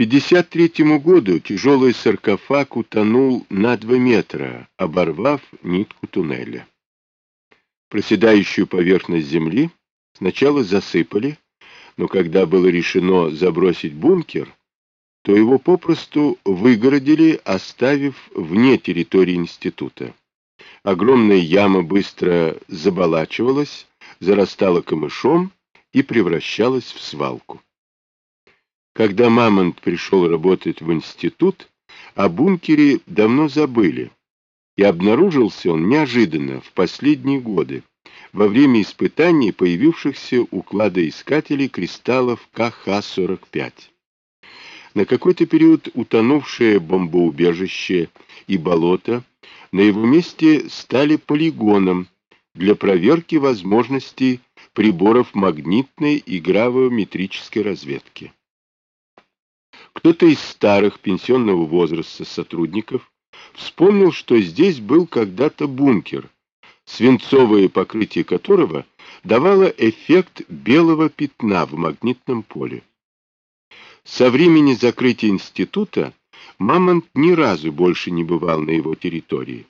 1953 году тяжелый саркофаг утонул на 2 метра, оборвав нитку туннеля. Проседающую поверхность земли сначала засыпали, но когда было решено забросить бункер, то его попросту выгородили, оставив вне территории института. Огромная яма быстро заболачивалась, зарастала камышом и превращалась в свалку. Когда Мамонт пришел работать в институт, о бункере давно забыли, и обнаружился он неожиданно в последние годы, во время испытаний появившихся у кладоискателей кристаллов КХ-45. На какой-то период утонувшее бомбоубежище и болото на его месте стали полигоном для проверки возможностей приборов магнитной и гравометрической разведки. Кто-то из старых пенсионного возраста сотрудников вспомнил, что здесь был когда-то бункер, свинцовое покрытие которого давало эффект белого пятна в магнитном поле. Со времени закрытия института Мамонт ни разу больше не бывал на его территории.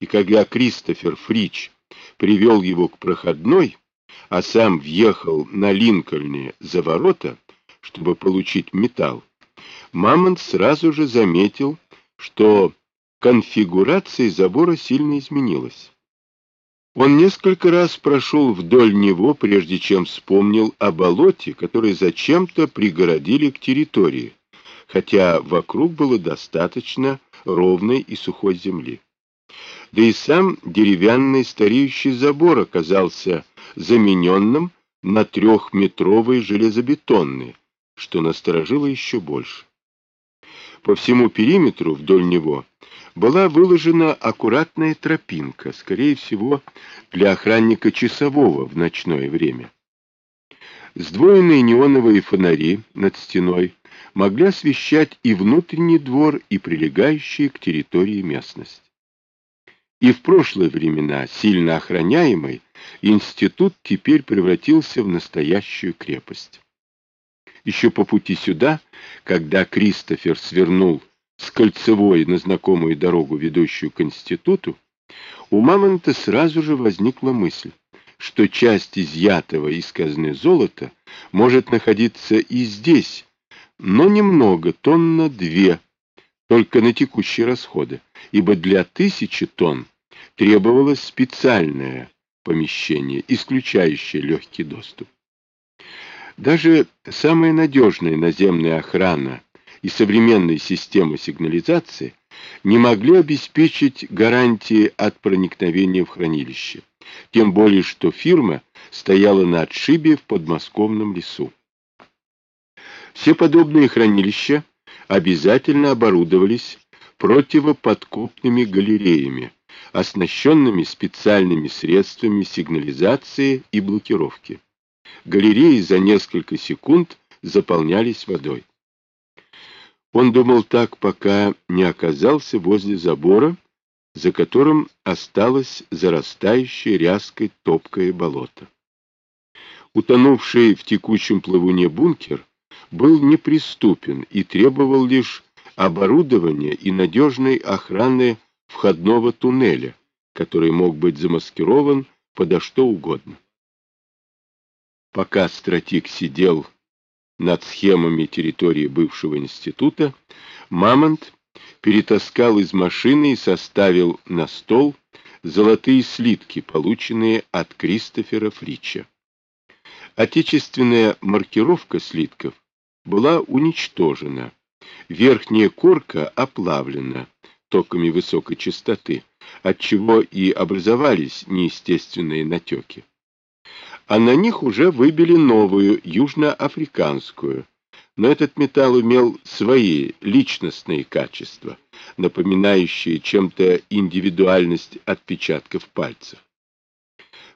И когда Кристофер Фрич привел его к проходной, а сам въехал на Линкольне за ворота, чтобы получить металл, Мамонт сразу же заметил, что конфигурация забора сильно изменилась. Он несколько раз прошел вдоль него, прежде чем вспомнил о болоте, которое зачем-то пригородили к территории, хотя вокруг было достаточно ровной и сухой земли. Да и сам деревянный стареющий забор оказался замененным на трехметровый железобетонный, что насторожило еще больше. По всему периметру вдоль него была выложена аккуратная тропинка, скорее всего, для охранника часового в ночное время. Сдвоенные неоновые фонари над стеной могли освещать и внутренний двор, и прилегающие к территории местность. И в прошлые времена, сильно охраняемый, институт теперь превратился в настоящую крепость. Еще по пути сюда, когда Кристофер свернул с кольцевой на знакомую дорогу, ведущую к институту, у Мамонта сразу же возникла мысль, что часть изъятого из казны золота может находиться и здесь, но немного, тонна две, только на текущие расходы, ибо для тысячи тонн требовалось специальное помещение, исключающее легкий доступ. Даже самая надежная наземная охрана и современные системы сигнализации не могли обеспечить гарантии от проникновения в хранилище, тем более что фирма стояла на отшибе в подмосковном лесу. Все подобные хранилища обязательно оборудовались противоподкопными галереями, оснащенными специальными средствами сигнализации и блокировки галереи за несколько секунд заполнялись водой. Он думал так, пока не оказался возле забора, за которым осталось зарастающее ряской топкое болото. Утонувший в текучем плавуне бункер был неприступен и требовал лишь оборудования и надежной охраны входного туннеля, который мог быть замаскирован подо что угодно. Пока стратик сидел над схемами территории бывшего института, Мамонт перетаскал из машины и составил на стол золотые слитки, полученные от Кристофера Фрича. Отечественная маркировка слитков была уничтожена, верхняя корка оплавлена токами высокой частоты, отчего и образовались неестественные натеки а на них уже выбили новую, южноафриканскую. Но этот металл имел свои личностные качества, напоминающие чем-то индивидуальность отпечатков пальцев.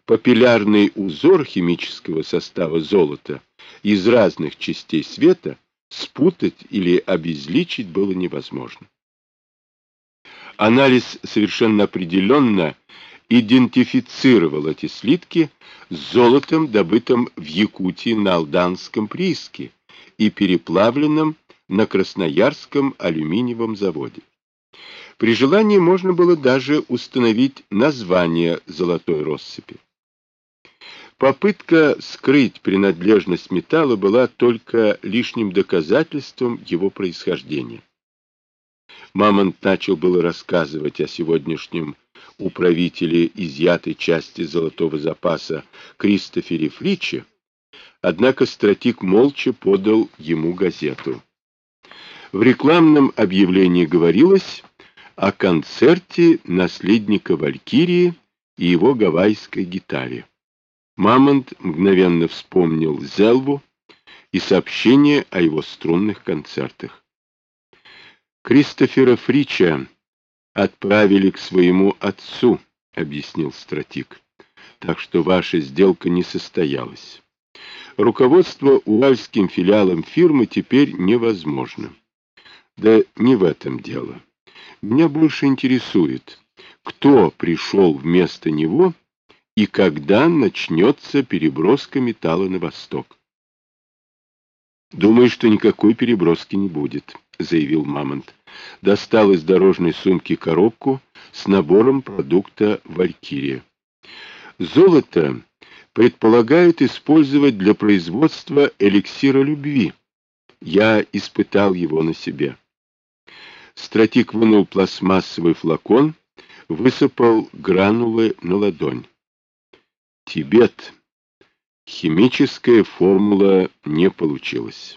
Папиллярный узор химического состава золота из разных частей света спутать или обезличить было невозможно. Анализ совершенно определенно идентифицировал эти слитки с золотом, добытым в Якутии на Алданском прииске и переплавленным на Красноярском алюминиевом заводе. При желании можно было даже установить название золотой россыпи. Попытка скрыть принадлежность металла была только лишним доказательством его происхождения. Мамонт начал было рассказывать о сегодняшнем управителе изъятой части золотого запаса Кристофере Фриче, однако стратик молча подал ему газету. В рекламном объявлении говорилось о концерте наследника Валькирии и его гавайской гитаре. Мамонт мгновенно вспомнил Зелву и сообщение о его струнных концертах. Кристофера Фрича отправили к своему отцу, объяснил стратик. Так что ваша сделка не состоялась. Руководство уральским филиалом фирмы теперь невозможно. Да не в этом дело. Меня больше интересует, кто пришел вместо него и когда начнется переброска металла на восток. «Думаю, что никакой переброски не будет», — заявил Мамонт. Достал из дорожной сумки коробку с набором продукта «Валькирия». Золото предполагают использовать для производства эликсира любви. Я испытал его на себе. Стратик вынул пластмассовый флакон, высыпал гранулы на ладонь. Тибет. Химическая формула не получилась.